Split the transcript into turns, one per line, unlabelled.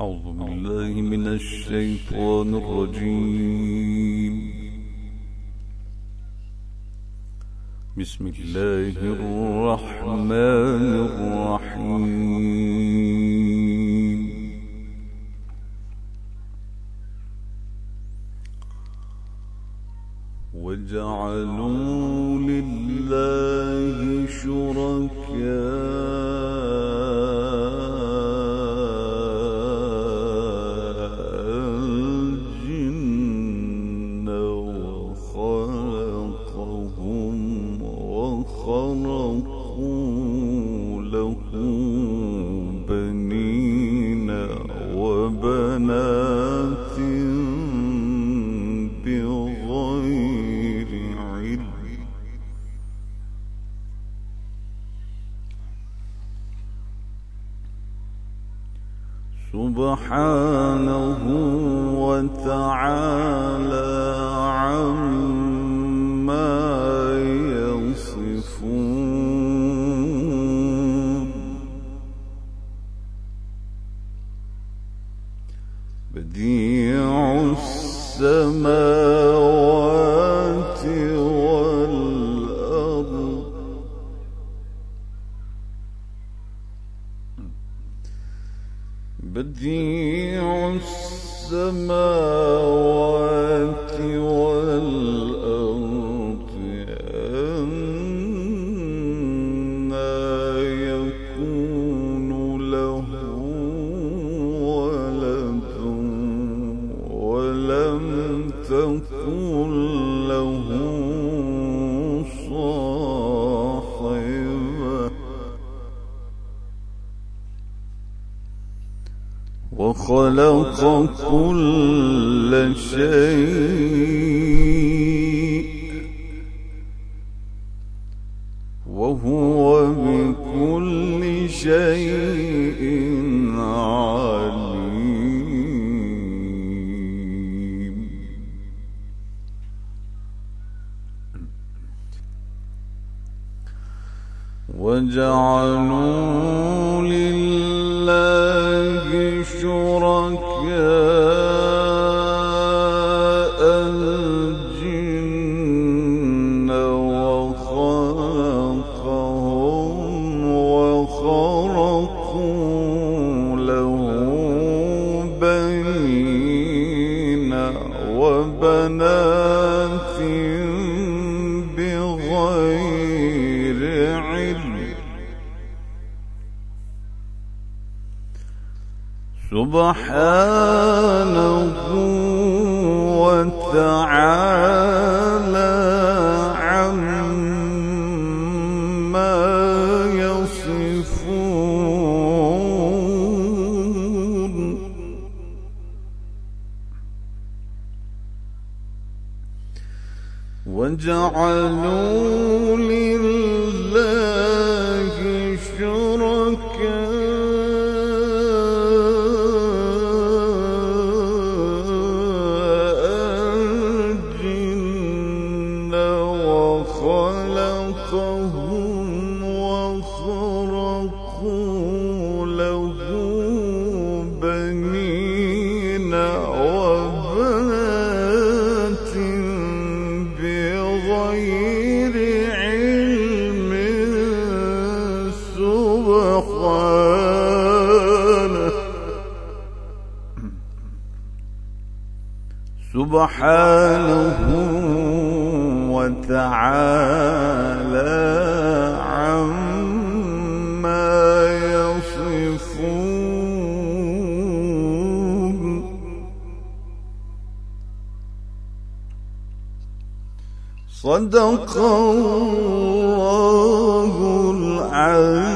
أعوذ بالله من الشيطان الرجيم. بسم الله الرحمن الرحيم. وجعلوا لله شركاء. سبحانه وتعالى عما يصفون. بديع السماوات بديع السماوات وخلق كل شيء وهو بكل شيء عليم. وجعلوا لله سبحانه وتعالى عما يصفون. وجعلوا لله شركاء بغير علم سبحانه. سبحانه وتعالى. صدق الله العظيم.